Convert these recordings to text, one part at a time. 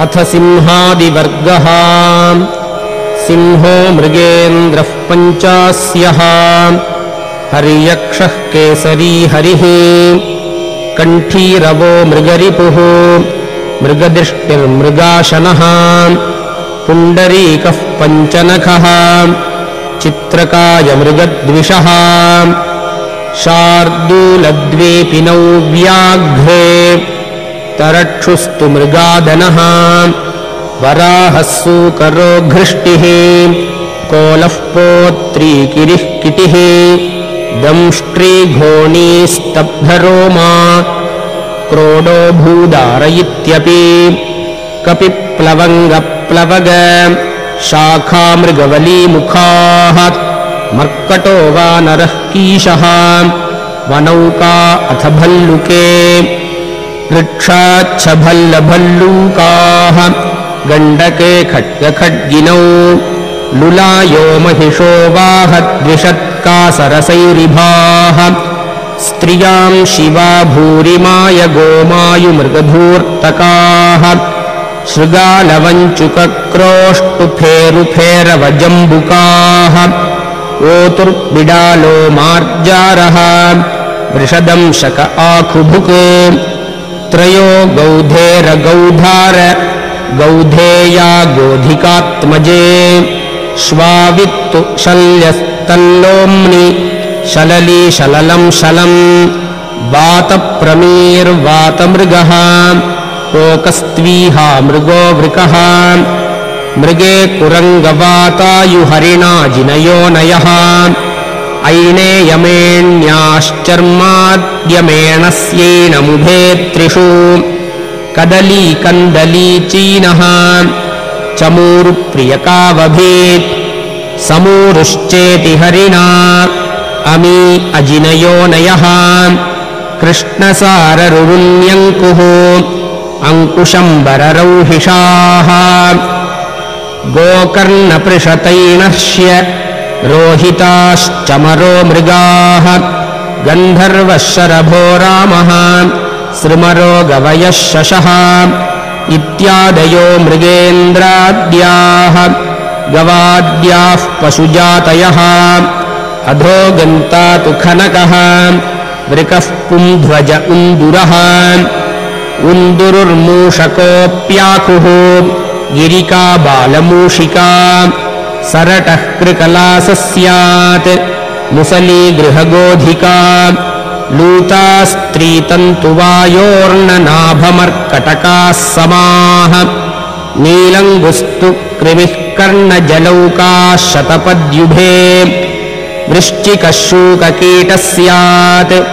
अथ सिंहादिवर्गः। सिंहो मृगेन्द्रः पञ्चास्यः। हर्यक्षः केसरी हरिः। कण्ठीरवो मृगरिपुः। मृगदृष्टिर्मृगाशनः। पुण्डरीकः पञ्चनखः। चित्रकाय मृगद्विषः। शार्दूलद्वेपिनौ व्याघ्रे तरक्षुस्तु मृगादनः। वराहः सूकरो घृष्टिः। कोलः पोत्री किरिः किटिः। दंष्ट्रीघोणीस्तब्धरोमा क्रोडो भूदार इत्यपि कपिप्लवङ्गप्लवग शाखामृगवलीमुखाः मर्कटो वा नरः कीशः। वनौका अथ भल्लुके वृक्षाच्छभल्लभल्लूकाः गण्डके खड्गखड्गिनौ लुलायो महिषो वाहद्विषत्कासरसैरिभाः स्त्रियाम् शिवा भूरिमाय गोमायुमृगधूर्तकाः शृगालवञ्चुकक्रोष्टुफेरुफेरवजम्बुकाः ओतुर्बिडालो मार्जारः वृषदंशक आखुभुक् त्रयो गौधेरगौधार गौधेया गोधिकात्मजे। श्वावित्तु शल्यस्तल्लोम्नि शलली शललम् शलम् कोकस्त्वीहा मृगो वृकः। मृगे कुरङ्गवातायुहरिणा जिनयो नयः ऐणे यमेण्याश्चर्माद्यमेणस्यैणमुभे त्रिषु कदली कन्दली चीनः चमूरुप्रियकावभीत्। समूरुश्चेति हरिणा। अमी अजिनयो नयः। कृष्णसाररुरुण्यङ्कुः। अङ्कुशम्बररौहिषाः। गोकर्णपृषतैणश्य रोहिताश्चमरो मृगाः गन्धर्वः शरभो रामः सृमरो गवयः शशः इत्यादयो मृगेन्द्राद्याः गवाद्याः पशुजातयः अधो गन्ता तु खनकः वृकः पुंध्वज उन्दुरः उन्दुरुर्मूषकोऽप्याकुः गिरिका बालमूषिका सरटः कृकलासः स्यात्। मुसली गृहगोधिका। लूता स्त्रीतन्तुवायोर्णनाभमर्कटकाः समाः। नीलङ्गुस्तु कृमिः कर्णजलौकाः शतपद्युभे। वृश्चिकः शूककीटः स्यात्।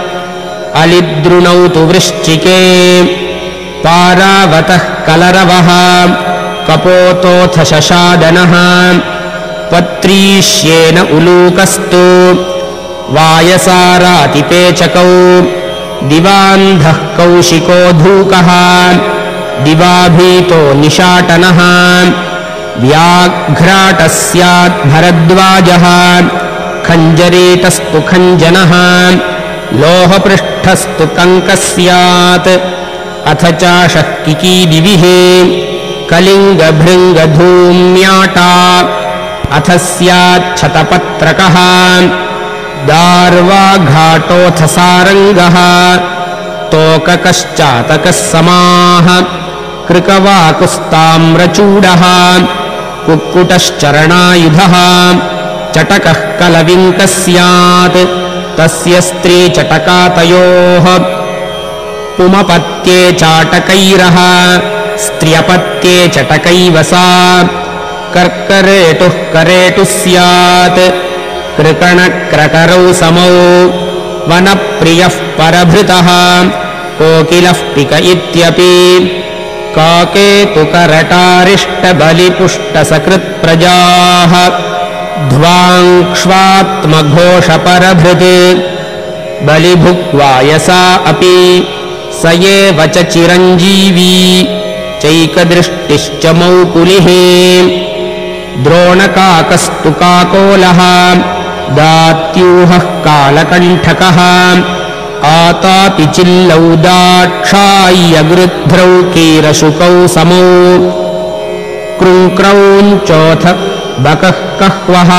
अलिद्रुणौ तु वृश्चिके। पारावतः कलरवः। कपोतोऽथ शशादनः पत्रीष्येन उलूकस्तु। वायसारातिपेचकौ। दिवान्धः कौशिको धूकः। दिवाभीतो निशाटनः। व्याघ्राटः स्याद्भरद्वाजः खञ्जरीतस्तु खञ्जनः। लोहपृष्ठस्तु कङ्कः स्यात् अथ चाशः किकीदिविः कलिङ्गभृङ्गधूम्याटा अथ स्याच्छतपत्रकः दार्वाघाटोऽथ सारङ्गः तोककश्चातकः समाः कृकवाकुस्ताम्रचूडः। कुक्कुटश्चरणायुधः। चटकः कलविङ्कः स्यात् तस्य स्त्रीचटकातयोः पुमपत्ये चाटकैरः। स्त्र्यपत्ये चटकैव सा कर्करेटुः करेटुः स्यात्। कृकणक्रकरौ समौ वनप्रियः परभृतः कोकिलः पिक इत्यपि। काके तु करटारिष्टबलिपुष्टसकृत्प्रजाः ध्वाङ्क्ष्वात्मघोषपरभृत् बलिभुक्वायसा अपि स एव च चिरञ्जीवी चैकदृष्टिश्च मौकुलिः द्रोणकाकस्तु काकोलः दात्यूहः कालकण्ठकः आतापि चिल्लौ दाक्षाय्यगृध्रौ कीरशुकौ समौ। कृङ्क्रौञ्चोऽथ बकः कहवः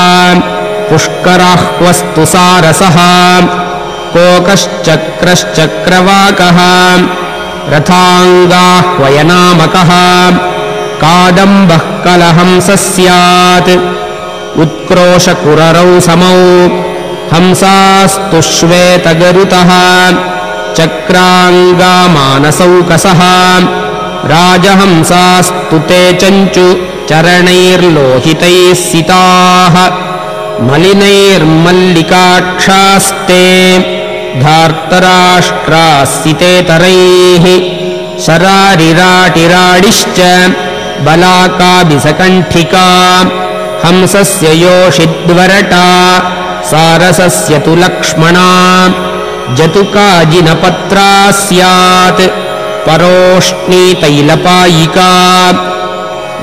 पुष्कराह्वस्तु सारसः कोकश्चक्रश्चक्रवाकः रथाङ्गाह्वयनामकः कादम्बः कलहंसः स्यात् उत्क्रोशकुररौ समौ हंसास्तु श्वेतगरुतः चक्राङ्गामानसौकसः। राजहंसास्तु ते चञ्चु चरणैर्लोहितैः सिताः। मलिनैर्मल्लिकाक्षास्ते धार्तराष्ट्रास्सितेतरैः शरारिराटिराडिश्च बलाकाबिसकण्ठिका हंसस्य योषिद्वरटा सारसस्य तु लक्ष्मणा। जतुकाजिनपत्रा स्यात् परोष्णीतैलपायिका।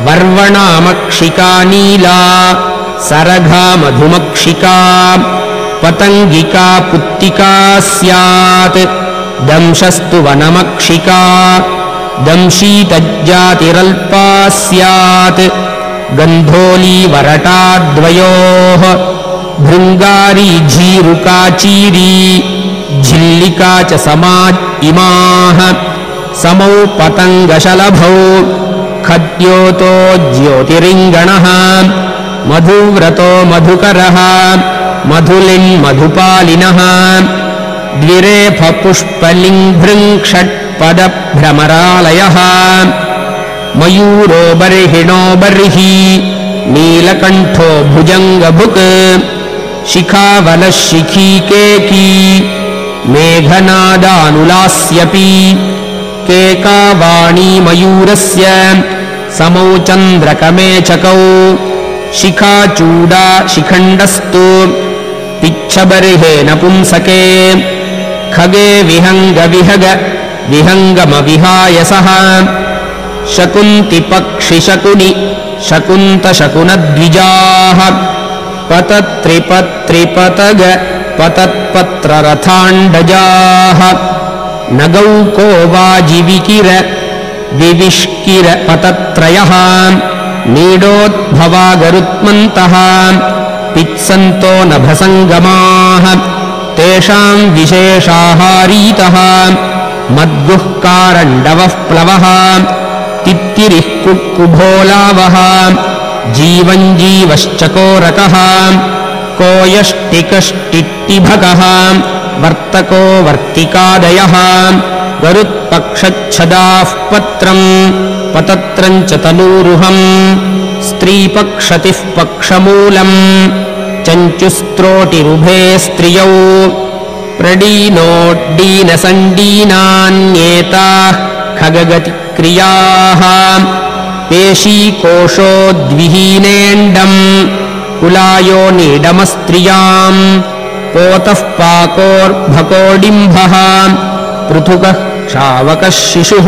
वर्वणामक्षिका नीला सरघा मधुमक्षिका पतङ्गिका पुत्तिका स्यात् दंशस्तु वनमक्षिका दंशीतज्जातिरल्पा स्यात्। गन्धोलीवरटाद्वयोः भृङ्गारी झीरुकाचीरी झिल्लिका च समा इमाः। समौ पतङ्गशलभौ। खद्योतो ज्योतिरिङ्गणः। मधुव्रतो मधुकरः। मधुलिन्मधुपालिनः द्विरेफपुष्पलिङ्भृङ्षट्पदभ्रमरालयः मयूरो बर्हिणो बर्हि नीलकण्ठो भुजङ्गभुक् शिखावलः शिखीकेकी मेघनादानुलास्यपि। केकावाणी मयूरस्य समौ चन्द्रकमेचकौ शिखाचूडा शिखण्डस्तु पिच्छबर्हे नपुंसके खगे विहङ्गविहग विहङ्गमविहायसः शकुन्तिपक्षिशकुनि शकुन्तशकुनद्विजाः पतत्रिपत्रिपतग पतत्पत्ररथाण्डजाः। नगौ को वाजिविकिर विविष्किर पतत्रयः। नीडोद्भवा गरुत्मन्तः पित्सन्तो नभसङ्गमाः। तेषाम् विशेषाहारीतः मद्गुःकारण्डवः प्लवः तित्तिरिः कुक्कुभोलावः जीवञ्जीवश्चकोरकः कोयष्टिकष्टिट्टिभकः वर्तको वर्तिकादयः गरुत्पक्षच्छदाः पत्रम् पतत्रम् च तनूरुहम् स्त्रीपक्षतिः पक्षमूलम् चञ्चुस्त्रोटिरुभे स्त्रियौ प्रडीनोड्डीनसण्डीनान्येताः खगगतिक्रियाः पेशीकोशोद्विहीनेण्डम् कुलायो नीडमस्त्रियाम् पोतः पाकोर्भकोडिम्भः पृथुकः क्षावकः शिशुः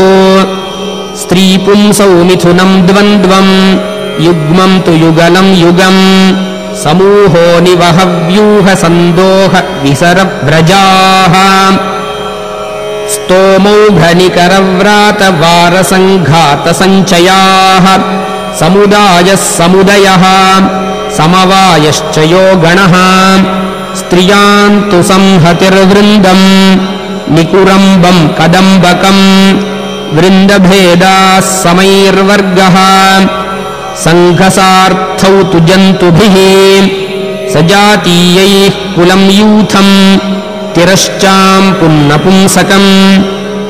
स्त्रीपुंसौ मिथुनम् द्वन्द्वम् युग्मम् तु युगलम् युगम् समूहो निवहव्यूहसन्दोह विसरव्रजाः स्तोमौघनिकरव्रातवारसङ्घातसञ्चयाः समुदायः समुदयः समवायश्च यो गणः स्त्रियाम् तु संहतिर्वृन्दम् निकुरम्बम् कदम्बकम्। वृन्दभेदाः समैर्वर्गः सङ्घसार्थौ तु जन्तुभिः सजातीयैः कुलम् यूथम् तिरश्चाम् पुन्नपुंसकम्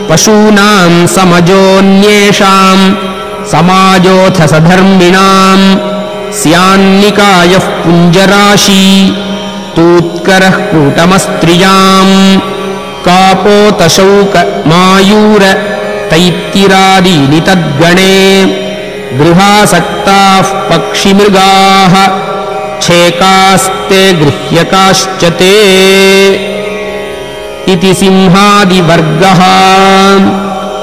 पशूनाम् समजोऽन्येषाम् समाजोऽथ सधर्मिणाम् स्यान्निकायः पुञ्जराशी तूत्करः कूटमस्त्रियाम् कापोतशौक मायूर तैत्तिरादीनि तद्गणे गृहासक्ताः पक्षिमृगाः छेकास्ते गृह्यकाश्च ते इति सिंहादिवर्गः